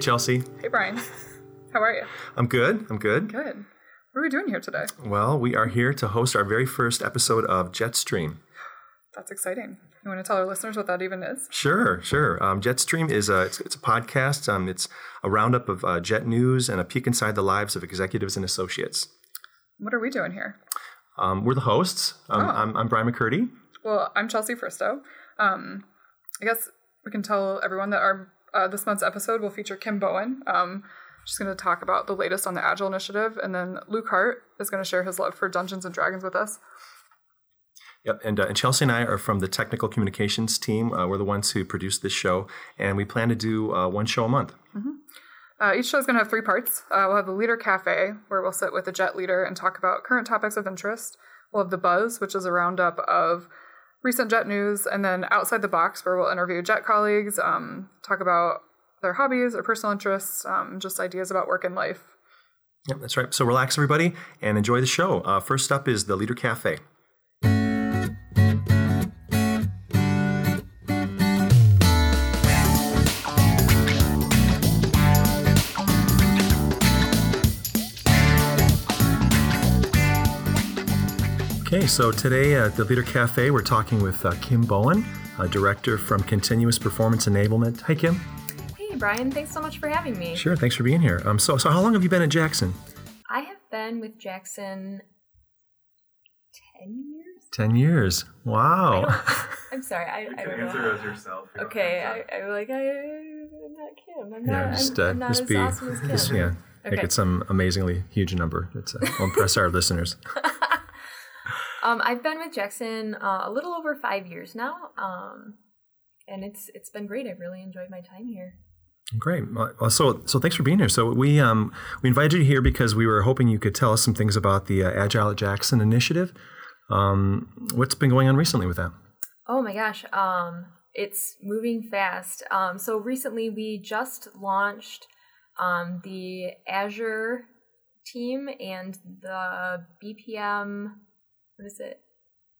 Chelsea. Hey, Brian. How are you? I'm good. I'm good. Good. What are we doing here today? Well, we are here to host our very first episode of Jetstream. That's exciting. You want to tell our listeners what that even is? Sure, sure. Um, Jetstream is a it's, it's, a podcast. Um, it's a roundup of uh, jet news and a peek inside the lives of executives and associates. What are we doing here? Um, we're the hosts. Um, Oh. I'm, I'm Brian McCurdy. Well, I'm Chelsea Fristo. Um, I guess we can tell everyone that our uh, this month's episode will feature Kim Bowen. Um, she's going to talk about the latest on the Agile initiative, and then Luke Hart is going to share his love for Dungeons and Dragons with us. Yep, and, uh, and Chelsea and I are from the technical communications team. Uh, we're the ones who produce this show, and we plan to do uh, one show a month. Uh, each show is going to have three parts. Uh, we'll have the Leader Cafe, where we'll sit with a jet leader and talk about current topics of interest. We'll have the Buzz, which is a roundup of recent jet news, and then Outside the Box, where we'll interview jet colleagues, um, talk about their hobbies or personal interests, um, just ideas about work and life. Yep, that's right. So relax, everybody, and enjoy the show. Uh, first up is the Leader Cafe. Okay, so today at the Leader Cafe, we're talking with uh, Kim Bowen, a director from Continuous Performance Enablement. Hi, Kim. Hey, Brian, thanks so much for having me. Sure, thanks for being here. Um, so, so how long have you been at Jackson? I have been with Jackson 10 years? Ten years. Wow. I'm sorry, I, I don't answer know. as yourself. You Okay, I, I'm like, I, I'm not Kim. I'm not, just, I'm, uh, I'm not just as be, awesome as Kim. just, yeah, make Okay. it some amazingly huge number. It's uh, will impress our listeners. Um, I've been with Jackson uh, a little over five years now, um, and it's it's been great. I've really enjoyed my time here. Great. Well, so, so thanks for being here. So we um, we invited you here because we were hoping you could tell us some things about the uh, Agile at Jackson initiative. Um, what's been going on recently with that? Oh my gosh, um, it's moving fast. Um, so recently we just launched um, the Azure team and the BPM, what is it?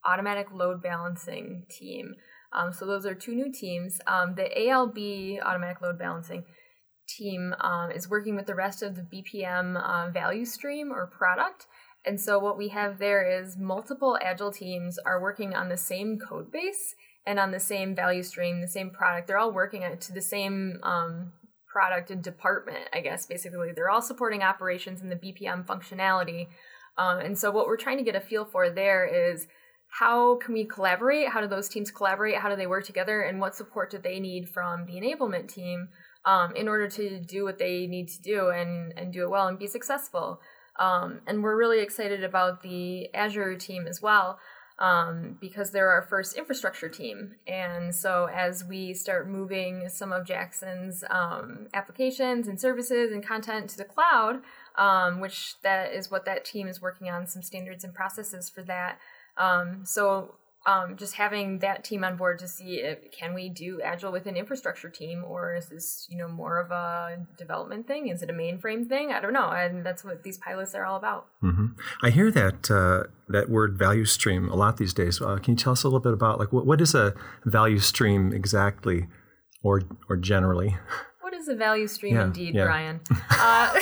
Automatic load balancing team. Um, so those are two new teams. Um, the ALB automatic load balancing team um, is working with the rest of the BPM uh, value stream or product. And so what we have there is multiple agile teams are working on the same code base and on the same value stream, the same product. They're all working to the same um, product and department, I guess. Basically, they're all supporting operations in the BPM functionality. Um, and so what we're trying to get a feel for there is how can we collaborate? How do those teams collaborate? How do they work together? And what support do they need from the enablement team um, in order to do what they need to do and, and do it well and be successful? Um, and we're really excited about the Azure team as well um, because they're our first infrastructure team. And so as we start moving some of Jackson's um, applications and services and content to the cloud, um, which that is what that team is working on, some standards and processes for that. Um, so um, just having that team on board to see if can we do agile with an infrastructure team or is this you know more of a development thing is it a mainframe thing i don't know and that's what these pilots are all about hmm I hear that uh, that word value stream a lot these days. Uh, can you tell us a little bit about like what, what is a value stream exactly, or or generally? Is a value stream Yeah, indeed, yeah. Brian? uh,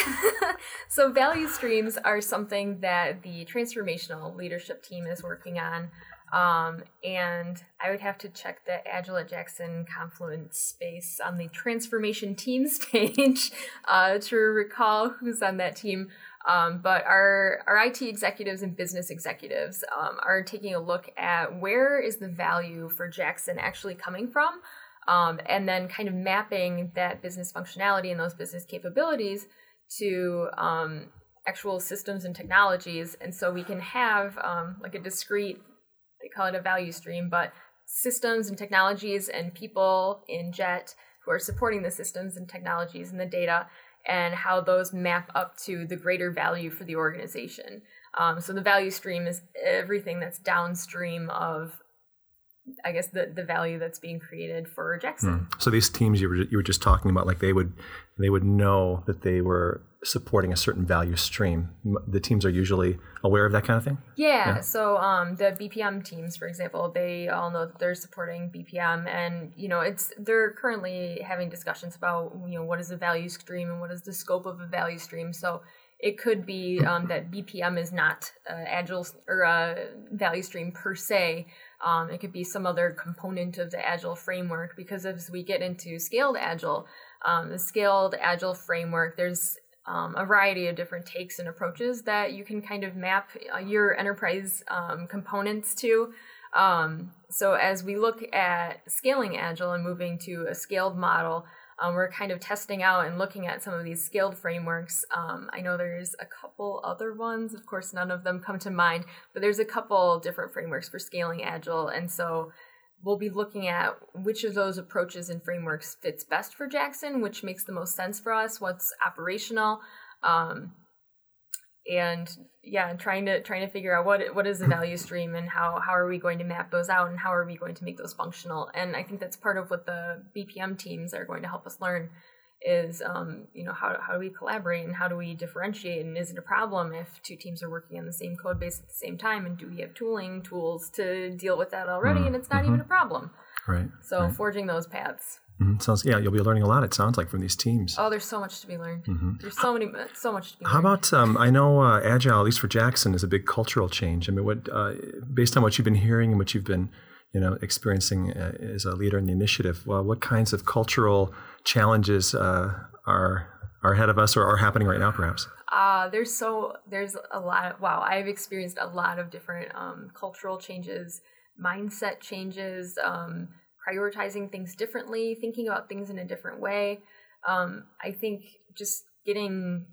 so, value streams are something that the transformational leadership team is working on. Um, and I would have to check the Agile at Jackson Confluence space on the transformation teams page uh, to recall who's on that team. Um, but our, our IT executives and business executives um, are taking a look at where is the value for Jackson actually coming from um, and then kind of mapping that business functionality and those business capabilities to um, actual systems and technologies. And so we can have um, like a discrete, they call it a value stream, but systems and technologies and people in JET who are supporting the systems and technologies and the data and how those map up to the greater value for the organization. Um, so the value stream is everything that's downstream of I guess the the value that's being created for Jackson. Mm. So these teams you were you were just talking about, like they would they would know that they were supporting a certain value stream. The teams are usually aware of that kind of thing. Yeah. yeah. So um, the BPM teams, for example, they all know that they're supporting BPM, and you know it's they're currently having discussions about you know what is a value stream and what is the scope of a value stream. So it could be um, that BPM is not uh, agile or a value stream per se. Um, it could be some other component of the agile framework because as we get into scaled agile, um, the scaled agile framework, there's um, a variety of different takes and approaches that you can kind of map uh, your enterprise um, components to. Um, so as we look at scaling agile and moving to a scaled model, um, we're kind of testing out and looking at some of these scaled frameworks. Um, I know there's a couple other ones. Of course, none of them come to mind, but there's a couple different frameworks for scaling Agile. And so we'll be looking at which of those approaches and frameworks fits best for Jackson, which makes the most sense for us, what's operational. Um, and yeah, trying to trying to figure out what what is the value stream and how how are we going to map those out and how are we going to make those functional. And I think that's part of what the BPM teams are going to help us learn is um, you know how how do we collaborate and how do we differentiate and is it a problem if two teams are working on the same code base at the same time and do we have tooling tools to deal with that already mm-hmm. and it's not mm-hmm. even a problem. Right. So right. forging those paths. Mm-hmm. Sounds yeah, you'll be learning a lot. It sounds like from these teams. Oh, there's so much to be learned. Mm-hmm. There's so many, so much to be. How learned. about um, I know uh, agile, at least for Jackson, is a big cultural change. I mean, what uh, based on what you've been hearing and what you've been, you know, experiencing uh, as a leader in the initiative, well, what kinds of cultural challenges uh, are are ahead of us or are happening right now, perhaps? Uh, there's so there's a lot. Of, wow, I've experienced a lot of different um, cultural changes, mindset changes. Um, prioritizing things differently, thinking about things in a different way. Um, I think just getting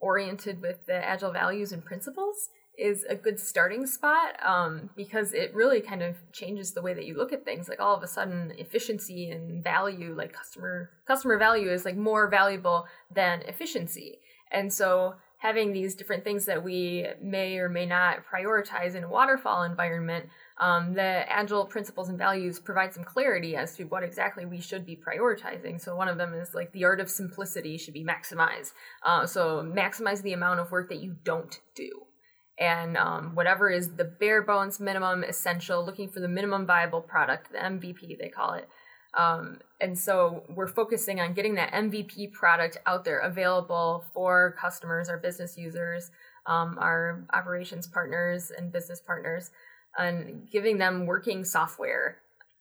oriented with the agile values and principles is a good starting spot um, because it really kind of changes the way that you look at things. Like all of a sudden, efficiency and value, like customer customer value, is like more valuable than efficiency. And so having these different things that we may or may not prioritize in a waterfall environment um, the agile principles and values provide some clarity as to what exactly we should be prioritizing. So one of them is like the art of simplicity should be maximized. Uh, so maximize the amount of work that you don't do. And um, whatever is the bare bones minimum essential, looking for the minimum viable product, the MVP they call it. Um, and so we're focusing on getting that MVP product out there available for customers, our business users, um, our operations partners, and business partners and giving them working software.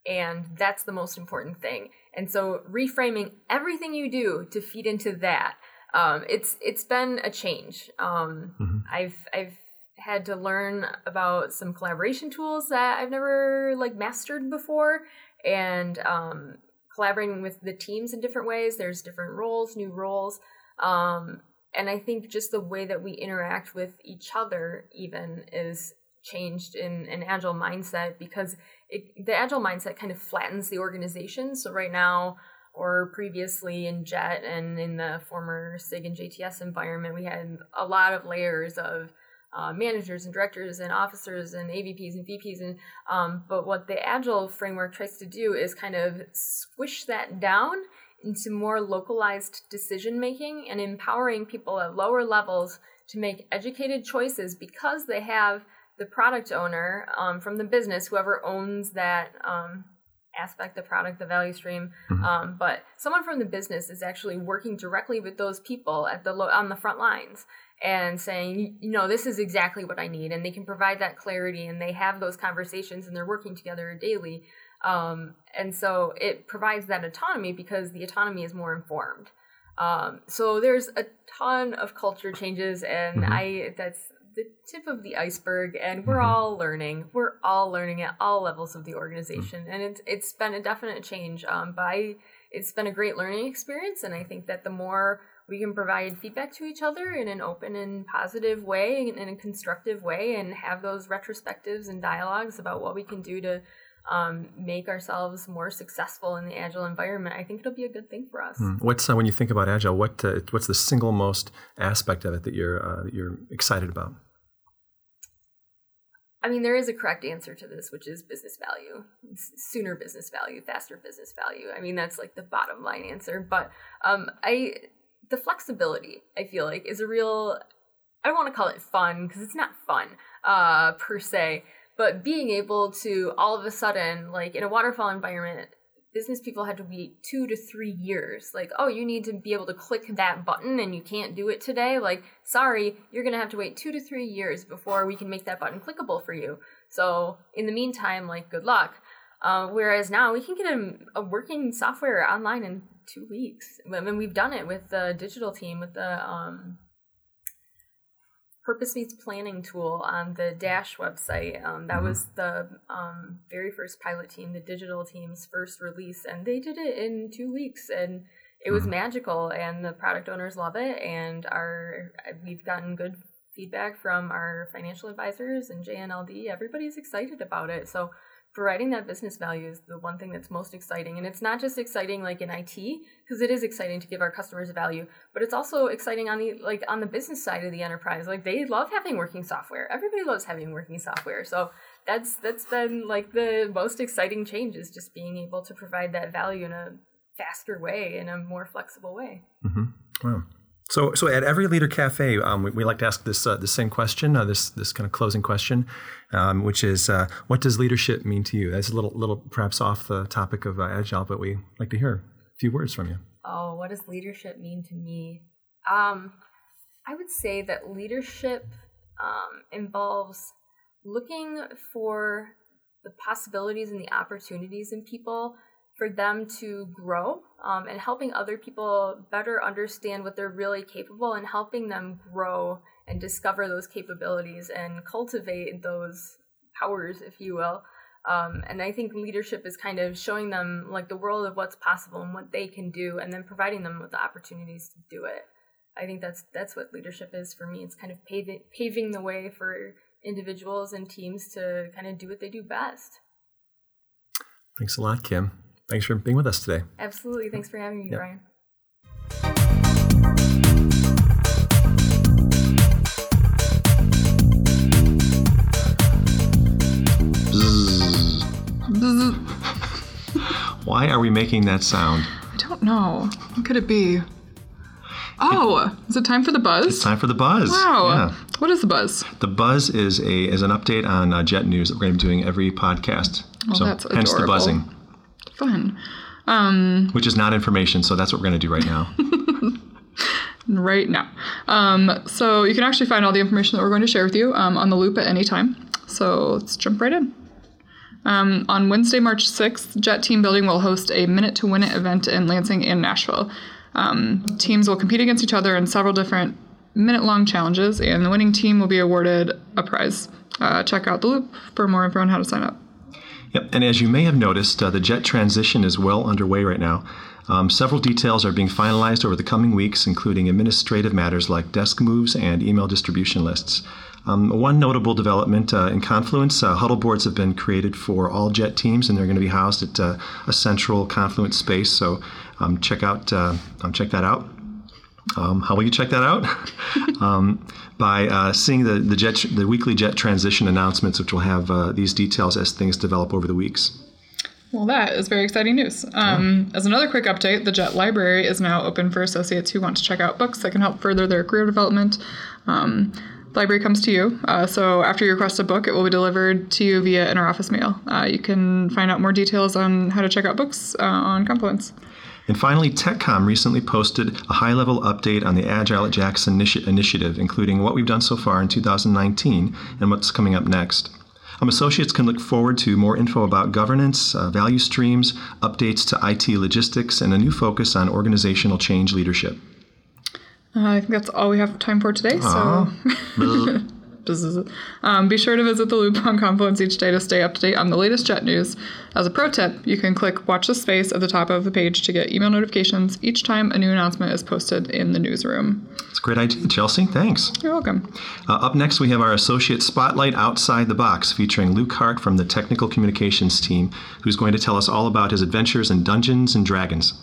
And that's the most important thing. And so reframing everything you do to feed into that. Um, it's it's been a change. Um, mm-hmm. I've I've had to learn about some collaboration tools that I've never like mastered before, and um, collaborating with the teams in different ways. There's different roles, new roles, um, and I think just the way that we interact with each other even is changed in an agile mindset because it, the agile mindset kind of flattens the organization. So right now, or previously in Jet and in the former SIG and JTS environment, we had a lot of layers of uh, managers and directors and officers and AVPs and VPs and um, but what the agile framework tries to do is kind of squish that down into more localized decision making and empowering people at lower levels to make educated choices because they have the product owner um, from the business, whoever owns that um, aspect, the product, the value stream. Mm-hmm. Um, but someone from the business is actually working directly with those people at the lo- on the front lines and saying, you know, this is exactly what I need, and they can provide that clarity, and they have those conversations, and they're working together daily. Um, and so it provides that autonomy because the autonomy is more informed. Um, so there's a ton of culture changes, and mm-hmm. I that's the tip of the iceberg and we're mm-hmm. all learning we're all learning at all levels of the organization mm-hmm. and it's it's been a definite change um but I, it's been a great learning experience and i think that the more we can provide feedback to each other in an open and positive way in a constructive way and have those retrospectives and dialogues about what we can do to um, make ourselves more successful in the agile environment, I think it'll be a good thing for us. Hmm. What's uh, when you think about agile? What uh, what's the single most aspect of it that you're uh, that you're excited about? I mean, there is a correct answer to this, which is business value, sooner business value, faster business value. I mean, that's like the bottom line answer. But um, I, the flexibility, I feel like, is a real. I don't want to call it fun because it's not fun uh, per se, but being able to all of a sudden, like in a waterfall environment, business people had to wait two to three years. Like, oh, you need to be able to click that button and you can't do it today. Like, sorry, you're going to have to wait two to three years before we can make that button clickable for you. So, in the meantime, like, good luck. Uh, whereas now we can get a, a, working software online in two weeks. I mean, we've done it with the digital team, with the um, Purpose Meets Planning tool on the Dash website. Um, that mm-hmm. was the um, very first pilot team, the digital team's first release, and they did it in two weeks, and it was mm-hmm. magical. And the product owners love it, and our we've gotten good feedback from our financial advisors and JNLD. Everybody's excited about it, so providing that business value is the one thing that's most exciting. And it's not just exciting like in IT because it is exciting to give our customers value but it's also exciting on the like on the business side of the enterprise. Like they love having working software. Everybody loves having working software. So that's that's been like the most exciting change is just being able to provide that value in a faster way in a more flexible way. Mm-hmm. wow so, so at every leader cafe, um, we, we, like to ask this uh, the same question, uh, this this kind of closing question, um, which is, uh, what does leadership mean to you? That's a little little perhaps off the topic of uh, agile, but we like to hear a few words from you. Oh, what does leadership mean to me? Um, I would say that leadership um, involves looking for the possibilities and the opportunities in people for them to grow um, and helping other people better understand what they're really capable and helping them grow and discover those capabilities and cultivate those powers, if you will. Um, and I think leadership is kind of showing them like the world of what's possible and what they can do, and then providing them with the opportunities to do it. I think that's that's what leadership is for me. It's kind of paving paving the way for individuals and teams to kind of do what they do best. Thanks a lot, Kim. Thanks for being with us today. Absolutely. Thanks for having me, yep. Brian. Why are we making that sound? I don't know. What could it be? Oh, is it time for the buzz? It's time for the buzz. Wow. Yeah. What is the buzz? The buzz is a is an update on uh, Jet News that we're going to be doing every podcast. Well, so that's adorable. hence the buzzing fun. Um, Which is not information, so that's what we're going to do right now. right now. Um, so you can actually find all the information that we're going to share with you um, on the loop at any time. So let's jump right in. Um, on Wednesday, March 6th, Jet Team Building will host a Minute to Win It event in Lansing and Nashville. Um, teams will compete against each other in several different minute long challenges, and the winning team will be awarded a prize. Uh, check out the loop for more info on how to sign up. Yep, and as you may have noticed, uh, the jet transition is well underway right now. Um, several details are being finalized over the coming weeks, including administrative matters like desk moves and email distribution lists. Um, one notable development uh, in Confluence, uh, huddle boards have been created for all jet teams, and they're going to be housed at uh, a central Confluence space. So um, check out uh, um, check that out. Um, how will you check that out? by uh, seeing the the, jet, the weekly jet transition announcements, which will have uh, these details as things develop over the weeks. Well, that is very exciting news. Um, yeah. As another quick update, the JET library is now open for associates who want to check out books that can help further their career development. Um, the library comes to you. Uh, so after you request a book, it will be delivered to you via inter-office mail. Uh, you can find out more details on how to check out books uh, on Confluence. And finally, TechCom recently posted a high level update on the Agile at Jackson initi- initiative, including what we've done so far in 2019 and what's coming up next. Um, associates can look forward to more info about governance, uh, value streams, updates to IT logistics, and a new focus on organizational change leadership. Uh, I think that's all we have time for today. Aww. So. Um, be sure to visit the loop on Confluence each day to stay up to date on the latest jet news. As a pro tip, you can click Watch the Space at the top of the page to get email notifications each time a new announcement is posted in the newsroom. It's a great idea, Chelsea. Thanks. You're welcome. Uh, up next, we have our Associate Spotlight Outside the Box featuring Luke Hart from the Technical Communications team, who's going to tell us all about his adventures in Dungeons and Dragons.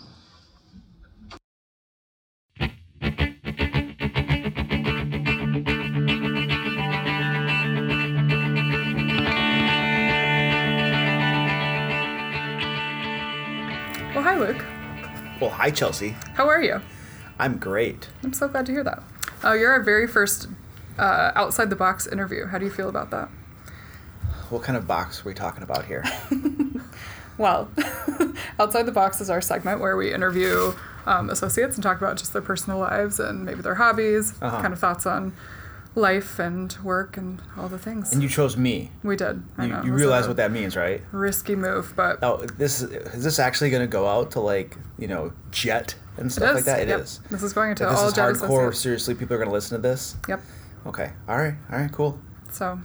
Hi, Chelsea. How are you? I'm great. I'm so glad to hear that. Uh, you're our very first uh, outside the box interview. How do you feel about that? What kind of box are we talking about here? Well, outside the box is our segment where we interview um, associates and talk about just their personal lives and maybe their hobbies, Uh-huh. kind of thoughts on life and work and all the things. and you chose me. we did. I You, know. you realize what that means, right? risky move, but Oh, this is is this actually going to go out to like you know Jet and stuff like that? It yep. is. This is going into Like, this all is hardcore. Seriously, people are going to listen to this. Yep. Okay. All right. All right. Cool. So,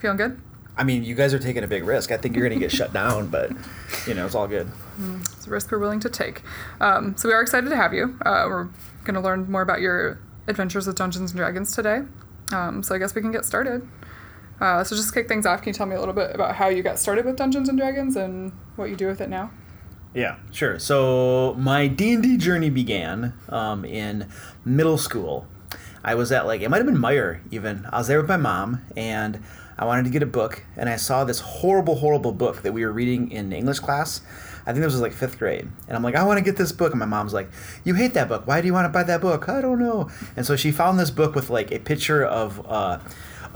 feeling good? I mean, you guys are taking a big risk. I think you're going to get shut down, but you know, it's all good. It's a risk we're willing to take. Um, so we are excited to have you. Uh, we're going to learn more about your adventures with Dungeons and Dragons today. Um, so I guess we can get started. Uh, so just kick things off, can you tell me a little bit about how you got started with Dungeons and Dragons and what you do with it now? Yeah, sure. So my D and D journey began um, in middle school. I was at like it might have been Meijer even. I was there with my mom, and I wanted to get a book, and I saw this horrible, horrible book that we were reading in English class. I think this was like fifth grade, and I'm like, I want to get this book, and my mom's like, You hate that book. Why do you want to buy that book? I don't know. And so she found this book with like a picture of. Uh,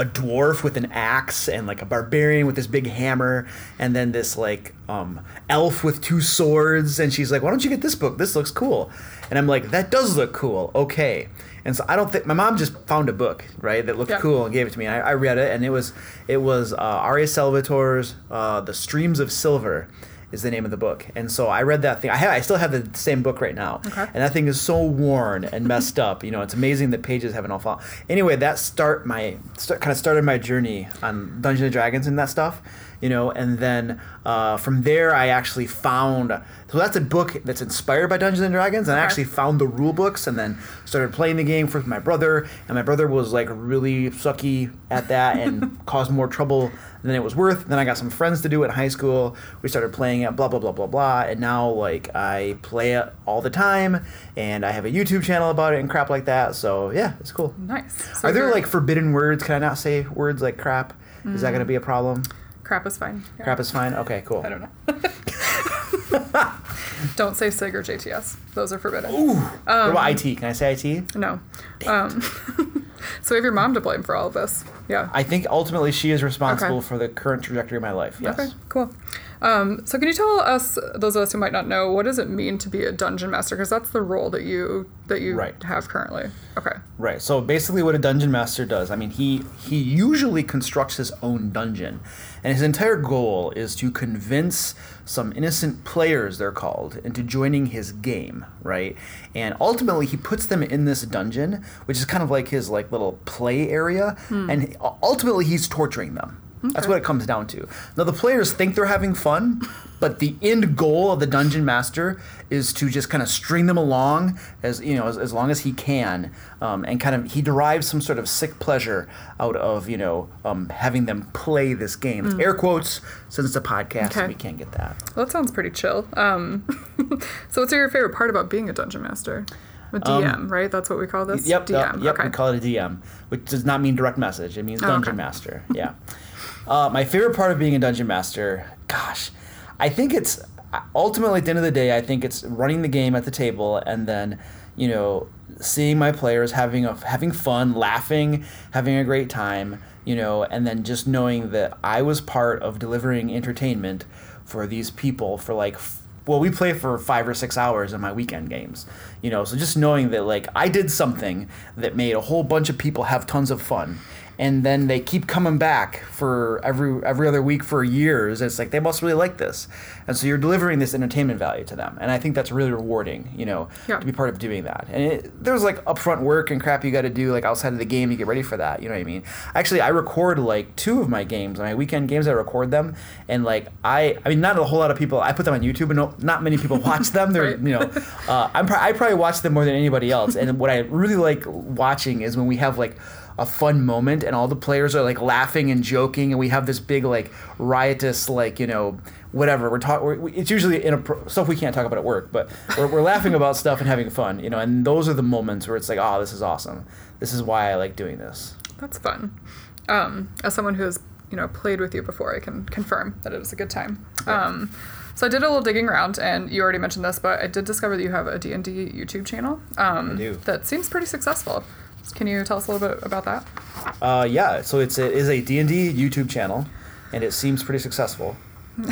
a dwarf with an axe and like a barbarian with this big hammer and then this like um, elf with two swords and she's like why don't you get this book this looks cool and i'm like that does look cool okay and so i don't think my mom just found a book right that looked Yeah. cool and gave it to me I, I read it and it was it was uh, R.A. Salvatore's uh, the streams of silver is the name of the book and so i read that thing i have i still have the same book right now Okay. and that thing is so worn and messed up. You know, it's amazing the pages haven't all fallen. Anyway, that start my start, kind of started my journey on Dungeons and Dragons and that stuff. You know, and then uh, from there I actually found so that's a book that's inspired by Dungeons and Dragons, and I actually found the rule books and then started playing the game for my brother. And my brother was like really sucky at that and caused more trouble than it was worth. Then I got some friends to do it in high school. We started playing it, blah blah blah blah blah. And now like I play it all the time, and I have a YouTube channel about it and crap like that. So yeah, it's cool. Nice. So Are there like forbidden words? Can I not say words like crap? Is that going to be a problem? Crap is fine? Yeah. Crap is fine. Okay, cool. I don't know. don't say SIG or JTS. Those are forbidden. what Um, about IT? Can I say IT? No. Um, so we have your mom to blame for all of this. Yeah. I think ultimately she is responsible Okay. for the current trajectory of my life. Yes. Okay, cool. Um, so can you tell us, those of us who might not know, what does it mean to be a dungeon master? Because that's the role that you that you Right. have currently. Okay. Right. So basically, what a dungeon master does, I mean, he he usually constructs his own dungeon, and his entire goal is to convince some innocent players, they're called, into joining his game. Right. And ultimately, he puts them in this dungeon, which is kind of like his like little play area, and ultimately, he's torturing them. That's what it comes down to. Now the players think they're having fun, but the end goal of the dungeon master is to just kind of string them along as you know as, as long as he can, um, and kind of he derives some sort of sick pleasure out of you know um, having them play this game. Air quotes since it's a podcast, Okay. we can't get that. Well, that sounds pretty chill. Um, so what's your favorite part about being a dungeon master? A DM, right? That's what we call this? Um, Yep, DM. yep, yep. Okay. We call it a DM, which does not mean direct message. It means Oh, dungeon okay. master. Yeah. uh, my favorite part of being a dungeon master, gosh, I think it's ultimately at the end of the day, I think it's running the game at the table and then, you know, seeing my players having a, having fun, laughing, having a great time, you know, and then just knowing that I was part of delivering entertainment for these people for like well we play for five or six hours in my weekend games you know so just knowing that like i did something that made a whole bunch of people have tons of fun and then they keep coming back for every every other week for years it's like they must really like this and so you're delivering this entertainment value to them and i think that's really rewarding you know Yeah. to be part of doing that and it, there's like upfront work and crap you got to do like outside of the game to get ready for that you know what i mean actually i record like two of my games my weekend games i record them and like i i mean not a whole lot of people i put them on youtube and no, not many people watch them they're Right. you know uh, I'm pro- i probably watch them more than anybody else and what i really like watching is when we have like a fun moment and all the players are like laughing and joking and we have this big like riotous like you know whatever we're talking it's usually in a stuff we can't talk about at work but we're, we're laughing about stuff and having fun you know and those are the moments where it's like oh this is awesome this is why i like doing this That's fun. Um, as someone who has, you know, played with you before, I can confirm that it was a good time. Um, so I did a little digging around, and you already mentioned this, but I did discover that you have a D&D YouTube channel um, that seems pretty successful. Can you tell us a little bit about that? Uh, yeah, so it's it is a D&D YouTube channel, and it seems pretty successful.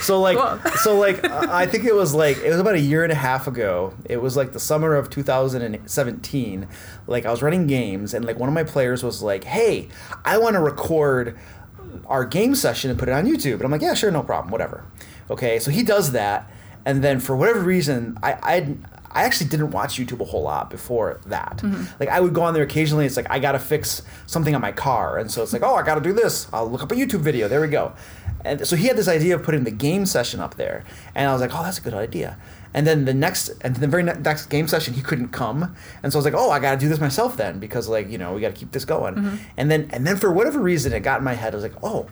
so like so like I think it was like it was about a year and a half ago. It was like the summer of 2017. Like I was running games and like one of my players was like, "Hey, I want to record our game session and put it on YouTube." And I'm like, "Yeah, sure, no problem, whatever." Okay, so he does that, and then for whatever reason, I I I actually didn't watch YouTube a whole lot before that. Mm-hmm. Like I would go on there occasionally. It's like I gotta fix something on my car, and so it's like, oh, I gotta do this. I'll look up a YouTube video. There we go. And so he had this idea of putting the game session up there, and I was like, oh, that's a good idea. And then the next, and the very next game session, he couldn't come, and so I was like, oh, I gotta do this myself then because like you know we gotta keep this going. Mm-hmm. And then and then for whatever reason, it got in my head. I was like, oh.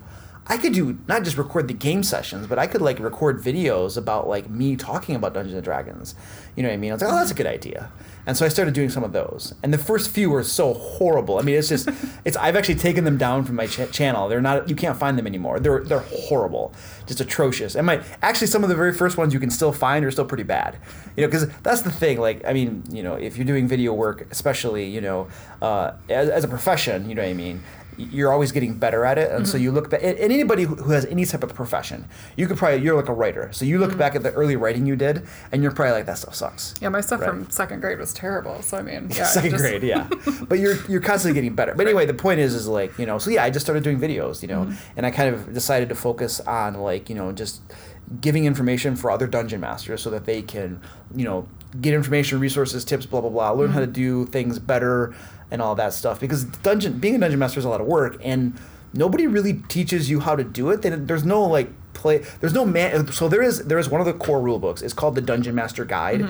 I could do not just record the game sessions, but I could like record videos about like me talking about Dungeons and Dragons. You know what I mean? I was like, oh, that's a good idea. And so I started doing some of those. And the first few were so horrible. I mean, it's just, it's. I've actually taken them down from my ch- channel. They're not. You can't find them anymore. They're they're horrible, just atrocious. And my actually some of the very first ones you can still find are still pretty bad. You know, because that's the thing. Like, I mean, you know, if you're doing video work, especially, you know, uh, as, as a profession, you know what I mean you're always getting better at it and so you look back and anybody who has any type of profession you could probably you're like a writer so you look back at the early writing you did and you're probably like that stuff sucks Yeah, my stuff Right. from second grade was terrible. So I mean, yeah, second just- grade yeah but you're you're constantly getting better but anyway the point is is like you know so yeah i just started doing videos you know Mm-hmm. and i kind of decided to focus on like you know just giving information for other dungeon masters so that they can you know get information resources tips blah blah blah. Learn how to Mm-hmm. do things better and all that stuff. Because dungeon being a dungeon master is a lot of work and nobody really teaches you how to do it. Then there's no like play there's no man so there is there is one of the core rule books it's called the dungeon master guide.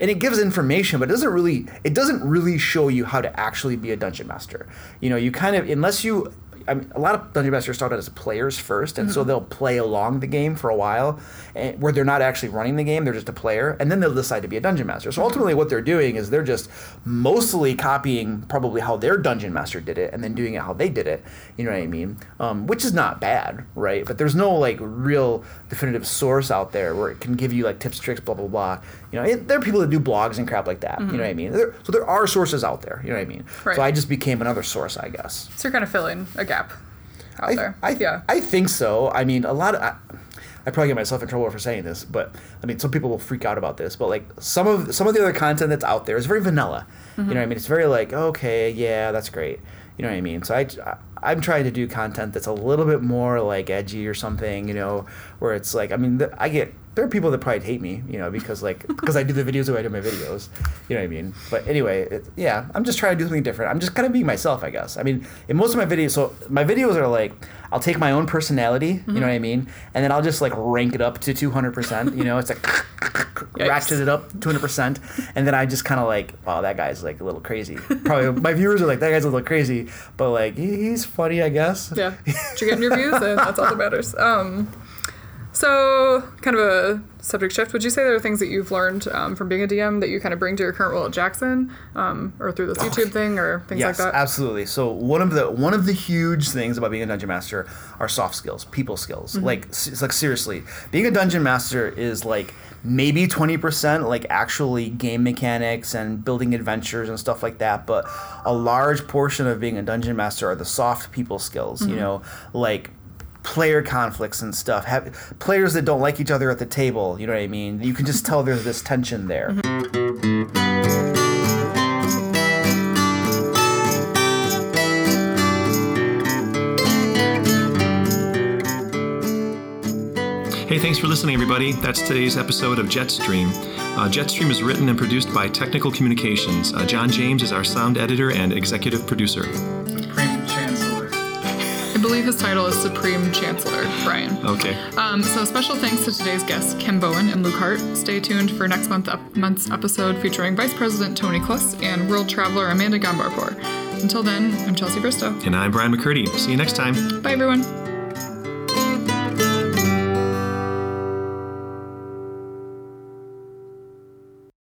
And it gives information but it doesn't really it doesn't really show you how to actually be a dungeon master. You know you kind of unless you I mean, a lot of dungeon masters start out as players first, and so mm-hmm. they'll play along the game for a while, and, where they're not actually running the game; they're just a player, and then they'll decide to be a dungeon master. So mm-hmm. ultimately, what they're doing is they're just mostly copying probably how their dungeon master did it, and then doing it how they did it. You know what I mean? Um, which is not bad, right? But there's no like real definitive source out there where it can give you like tips, tricks, blah blah blah. You know, it, there are people that do blogs and crap like that. You know what I mm-hmm. mean? There, so there are sources out there. You know what I mean? Right. So I just became another source, I guess. So you're kind of filling a gap out I, there. I, yeah. I think so. I mean, a lot of. I, I probably get myself in trouble for saying this, but I mean, some people will freak out about this. But like some of some of the other content that's out there is very vanilla. You know what I mm-hmm. mean? It's very like, okay, yeah, that's great. You know what I mean? So I, I am trying to do content that's a little bit more like edgy or something. You know, where it's like, I mean, I get there are people that probably hate me, you know, because like because I do the videos the way I do my videos. You know what I mean? But anyway, it, yeah, I'm just trying to do something different. I'm just kind of being myself, I guess. I mean, in most of my videos, so my videos are like I'll take my own personality, you know what I mean, and then I'll just like rank it up to 200. percent You know, it's like ratchet it up 200, percent and then I just kind of like, wow, that guy's like a little crazy. Probably my viewers are like, that guy's a little crazy, but like he- he's funny, I guess. yeah. Did you get your views? And that's all that matters. Um, so, kind of a subject shift. Would you say there are things that you've learned um, from being a DM that you kind of bring to your current role at Jackson, um, or through this YouTube thing, or things yes, like that? absolutely. So one of the one of the huge things about being a dungeon master are soft skills, people skills. Mm-hmm. Like it's like seriously, being a dungeon master is like maybe 20% like actually game mechanics and building adventures and stuff like that, but a large portion of being a dungeon master are the soft people skills, Mm-hmm. you know, like player conflicts and stuff. Have players that don't like each other at the table, you know what I mean? You can just tell there's this tension there. Mm-hmm. Hey, thanks for listening, everybody. That's today's episode of Jetstream. Uh, Jetstream is written and produced by Technical Communications. Uh, John James is our sound editor and executive producer. Supreme Chancellor. I believe his title is Supreme Chancellor, Brian. Okay. Um, so special thanks to today's guests, Kim Bowen and Luke Hart. Stay tuned for next month month's episode featuring Vice President Tony Kluss and world traveler Amanda Gambarpour. Until then, I'm Chelsea Bristow. And I'm Brian McCurdy. See you next time. Bye, everyone.